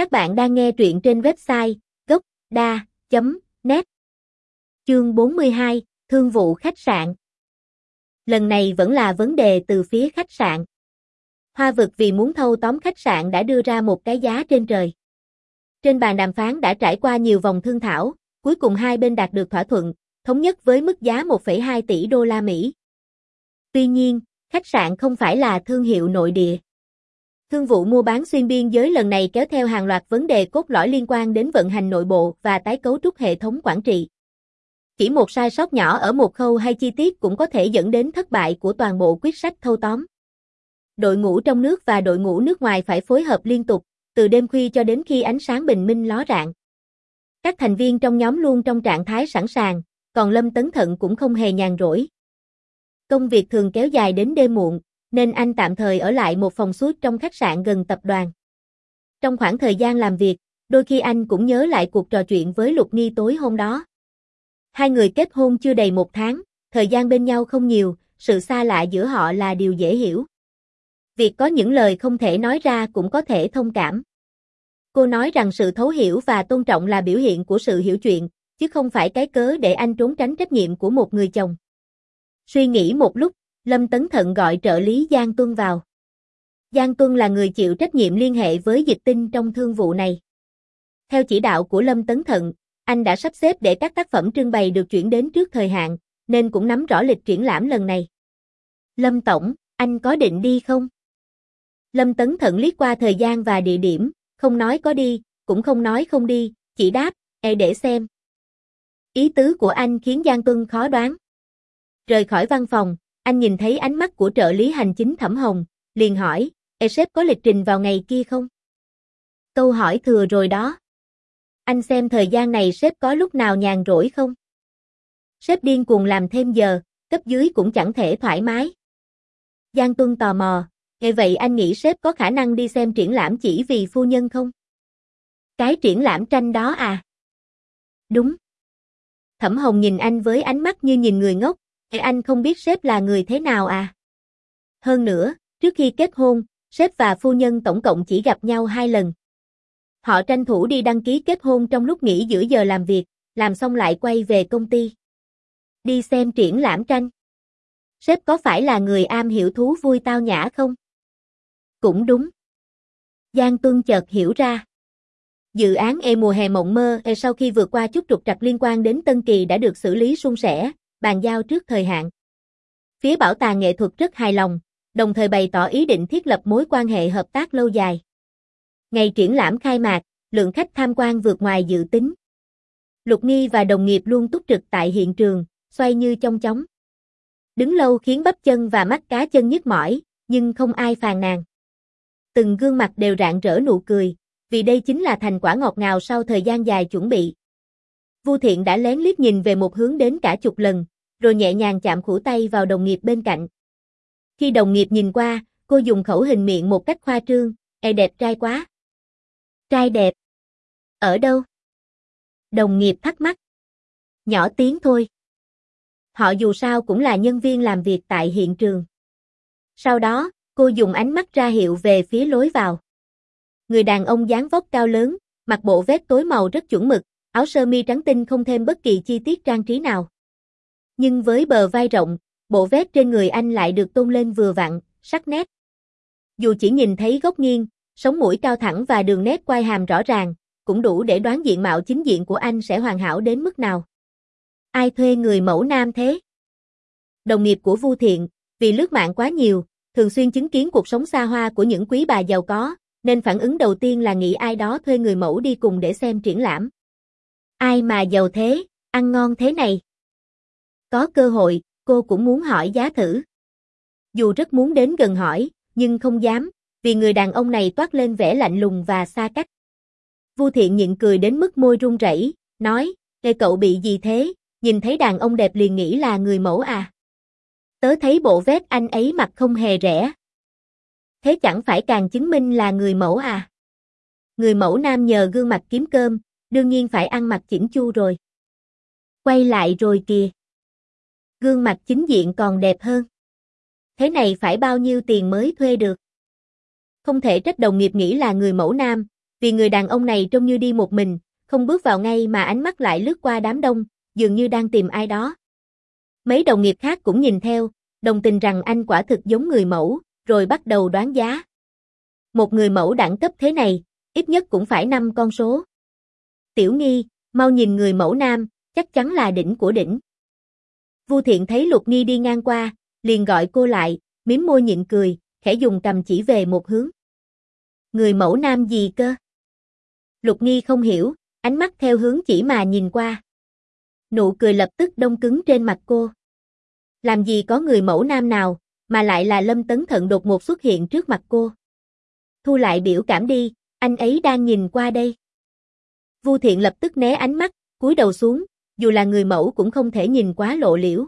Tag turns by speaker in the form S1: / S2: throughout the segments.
S1: Các bạn đang nghe truyện trên website gốc.da.net Chương 42, Thương vụ khách sạn Lần này vẫn là vấn đề từ phía khách sạn. Hoa vực vì muốn thâu tóm khách sạn đã đưa ra một cái giá trên trời. Trên bàn đàm phán đã trải qua nhiều vòng thương thảo, cuối cùng hai bên đạt được thỏa thuận, thống nhất với mức giá 1,2 tỷ đô la Mỹ. Tuy nhiên, khách sạn không phải là thương hiệu nội địa. Thương vụ mua bán xuyên biên giới lần này kéo theo hàng loạt vấn đề cốt lõi liên quan đến vận hành nội bộ và tái cấu trúc hệ thống quản trị. Chỉ một sai sót nhỏ ở một khâu hay chi tiết cũng có thể dẫn đến thất bại của toàn bộ quyết sách thâu tóm. Đội ngũ trong nước và đội ngũ nước ngoài phải phối hợp liên tục, từ đêm khuya cho đến khi ánh sáng bình minh ló rạng. Các thành viên trong nhóm luôn trong trạng thái sẵn sàng, còn Lâm Tấn Thận cũng không hề nhàn rỗi. Công việc thường kéo dài đến đêm muộn, nên anh tạm thời ở lại một phòng suốt trong khách sạn gần tập đoàn. Trong khoảng thời gian làm việc, đôi khi anh cũng nhớ lại cuộc trò chuyện với Lục Nghi tối hôm đó. Hai người kết hôn chưa đầy một tháng, thời gian bên nhau không nhiều, sự xa lạ giữa họ là điều dễ hiểu. Việc có những lời không thể nói ra cũng có thể thông cảm. Cô nói rằng sự thấu hiểu và tôn trọng là biểu hiện của sự hiểu chuyện, chứ không phải cái cớ để anh trốn tránh trách nhiệm của một người chồng. Suy nghĩ một lúc, Lâm Tấn Thận gọi trợ lý Giang Tuân vào. Giang Tuân là người chịu trách nhiệm liên hệ với dịch tinh trong thương vụ này. Theo chỉ đạo của Lâm Tấn Thận, anh đã sắp xếp để các tác phẩm trưng bày được chuyển đến trước thời hạn, nên cũng nắm rõ lịch triển lãm lần này. Lâm Tổng, anh có định đi không? Lâm Tấn Thận liếc qua thời gian và địa điểm, không nói có đi, cũng không nói không đi, chỉ đáp, e để xem. Ý tứ của anh khiến Giang Tuân khó đoán. Rời khỏi văn phòng, anh nhìn thấy ánh mắt của trợ lý hành chính Thẩm Hồng, liền hỏi, e sếp có lịch trình vào ngày kia không? Câu hỏi thừa rồi đó. Anh xem thời gian này sếp có lúc nào nhàn rỗi không? Sếp điên cuồng làm thêm giờ, cấp dưới cũng chẳng thể thoải mái. Giang Tuân tò mò, nghe vậy anh nghĩ sếp có khả năng đi xem triển lãm chỉ vì phu nhân không? Cái triển lãm tranh đó à? Đúng. Thẩm Hồng nhìn anh với ánh mắt như nhìn người ngốc, anh không biết sếp là người thế nào à? Hơn nữa, trước khi kết hôn, sếp và phu nhân tổng cộng chỉ gặp nhau hai lần. Họ tranh thủ đi đăng ký kết hôn trong lúc nghỉ giữa giờ làm việc, làm xong lại quay về công ty. Đi xem triển lãm tranh. Sếp có phải là người am hiểu thú vui tao nhã không? Cũng đúng. Giang Tuân chợt hiểu ra. Dự án E mùa hè mộng mơ E sau khi vượt qua chút trục trặc liên quan đến Tân Kỳ đã được xử lý suôn sẻ, bàn giao trước thời hạn. Phía bảo tàng nghệ thuật rất hài lòng, đồng thời bày tỏ ý định thiết lập mối quan hệ hợp tác lâu dài. Ngày triển lãm khai mạc, lượng khách tham quan vượt ngoài dự tính. Lục Nghi và đồng nghiệp luôn túc trực tại hiện trường, xoay như trong chóng. Đứng lâu khiến bắp chân và mắt cá chân nhức mỏi, nhưng không ai phàn nàn. Từng gương mặt đều rạng rỡ nụ cười, vì đây chính là thành quả ngọt ngào sau thời gian dài chuẩn bị. Vu Thiện đã lén liếc nhìn về một hướng đến cả chục lần, rồi nhẹ nhàng chạm khủ tay vào đồng nghiệp bên cạnh. Khi đồng nghiệp nhìn qua, cô dùng khẩu hình miệng một cách khoa trương, e đẹp trai quá. Trai đẹp. Ở đâu? Đồng nghiệp thắc mắc. Nhỏ tiếng thôi. Họ dù sao cũng là nhân viên làm việc tại hiện trường. Sau đó, cô dùng ánh mắt ra hiệu về phía lối vào. Người đàn ông dáng vóc cao lớn, mặc bộ vest tối màu rất chuẩn mực, áo sơ mi trắng tinh không thêm bất kỳ chi tiết trang trí nào. Nhưng với bờ vai rộng, bộ vest trên người anh lại được tôn lên vừa vặn, sắc nét. Dù chỉ nhìn thấy góc nghiêng, sống mũi cao thẳng và đường nét quai hàm rõ ràng, cũng đủ để đoán diện mạo chính diện của anh sẽ hoàn hảo đến mức nào. Ai thuê người mẫu nam thế? Đồng nghiệp của Vu Thiện, vì lướt mạng quá nhiều, thường xuyên chứng kiến cuộc sống xa hoa của những quý bà giàu có, nên phản ứng đầu tiên là nghĩ ai đó thuê người mẫu đi cùng để xem triển lãm. Ai mà giàu thế, ăn ngon thế này. Có cơ hội, cô cũng muốn hỏi giá thử. Dù rất muốn đến gần hỏi, nhưng không dám, vì người đàn ông này toát lên vẻ lạnh lùng và xa cách. Vu Thiện nhịn cười đến mức môi run rẩy, nói, Ê cậu bị gì thế, nhìn thấy đàn ông đẹp liền nghĩ là người mẫu à. Tớ thấy bộ vest anh ấy mặc không hề rẻ. Thế chẳng phải càng chứng minh là người mẫu à. Người mẫu nam nhờ gương mặt kiếm cơm, đương nhiên phải ăn mặc chỉnh chu rồi. Quay lại rồi kìa. Gương mặt chính diện còn đẹp hơn. Thế này phải bao nhiêu tiền mới thuê được? Không thể trách đồng nghiệp nghĩ là người mẫu nam, vì người đàn ông này trông như đi một mình, không bước vào ngay mà ánh mắt lại lướt qua đám đông, dường như đang tìm ai đó. Mấy đồng nghiệp khác cũng nhìn theo, đồng tình rằng anh quả thực giống người mẫu, rồi bắt đầu đoán giá. Một người mẫu đẳng cấp thế này, ít nhất cũng phải 5 con số. Tiểu nghi, mau nhìn người mẫu nam, chắc chắn là đỉnh của đỉnh. Vu Thiện thấy Lục Nghi đi ngang qua, liền gọi cô lại, miếm môi nhịn cười, khẽ dùng cầm chỉ về một hướng. Người mẫu nam gì cơ? Lục Nghi không hiểu, ánh mắt theo hướng chỉ mà nhìn qua. Nụ cười lập tức đông cứng trên mặt cô. Làm gì có người mẫu nam nào, mà lại là Lâm Tấn Thận đột ngột xuất hiện trước mặt cô. Thu lại biểu cảm đi, anh ấy đang nhìn qua đây. Vu Thiện lập tức né ánh mắt, cúi đầu xuống, dù là người mẫu cũng không thể nhìn quá lộ liễu.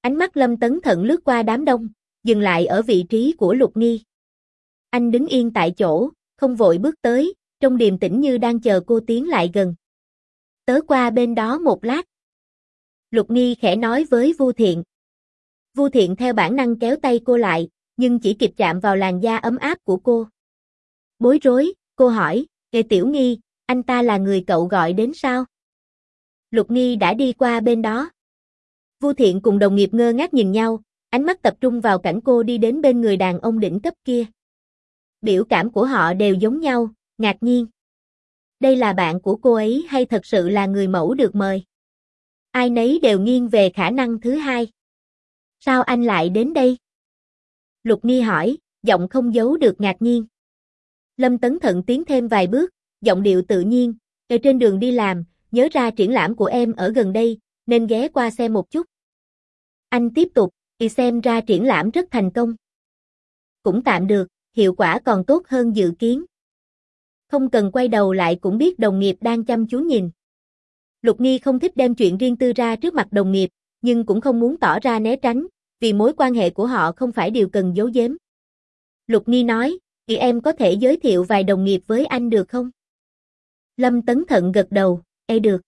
S1: Ánh mắt Lâm Tấn Thận lướt qua đám đông, dừng lại ở vị trí của Lục Nghi. Anh đứng yên tại chỗ, không vội bước tới, trong điềm tĩnh như đang chờ cô tiến lại gần. Tớ qua bên đó một lát. Lục Nghi khẽ nói với Vu Thiện. Vu Thiện theo bản năng kéo tay cô lại, nhưng chỉ kịp chạm vào làn da ấm áp của cô. Bối rối, cô hỏi, Ê Tiểu Nghi, anh ta là người cậu gọi đến sao? Lục Nghi đã đi qua bên đó. Vu Thiện cùng đồng nghiệp ngơ ngác nhìn nhau, ánh mắt tập trung vào cảnh cô đi đến bên người đàn ông đỉnh cấp kia. Biểu cảm của họ đều giống nhau, ngạc nhiên. Đây là bạn của cô ấy hay thật sự là người mẫu được mời? Ai nấy đều nghiêng về khả năng thứ hai. Sao anh lại đến đây? Lục Nghi hỏi, giọng không giấu được ngạc nhiên. Lâm Tấn Thận tiến thêm vài bước, giọng điệu tự nhiên, ở trên đường đi làm, nhớ ra triển lãm của em ở gần đây, nên ghé qua xem một chút. Anh tiếp tục, y xem ra triển lãm rất thành công. Cũng tạm được, hiệu quả còn tốt hơn dự kiến. Không cần quay đầu lại cũng biết đồng nghiệp đang chăm chú nhìn. Lục Nghi không thích đem chuyện riêng tư ra trước mặt đồng nghiệp, nhưng cũng không muốn tỏ ra né tránh, vì mối quan hệ của họ không phải điều cần giấu giếm. Lục Nghi nói, thì em có thể giới thiệu vài đồng nghiệp với anh được không? Lâm Tấn Thận gật đầu, e được.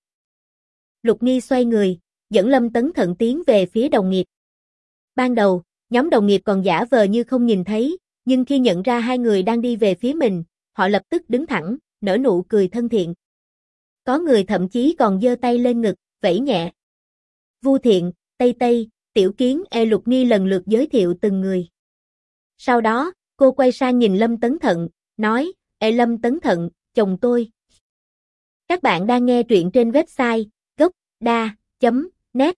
S1: Lục Nghi xoay người, dẫn Lâm Tấn Thận tiến về phía đồng nghiệp. Ban đầu, nhóm đồng nghiệp còn giả vờ như không nhìn thấy, nhưng khi nhận ra hai người đang đi về phía mình, họ lập tức đứng thẳng, nở nụ cười thân thiện. Có người thậm chí còn giơ tay lên ngực, vẫy nhẹ. Vu Thiện, Tây Tây, Tiểu Kiến, E Lục Nghi lần lượt giới thiệu từng người. Sau đó, cô quay sang nhìn Lâm Tấn Thận, nói, E Lâm Tấn Thận, chồng tôi. Các bạn đang nghe truyện trên website gocda.net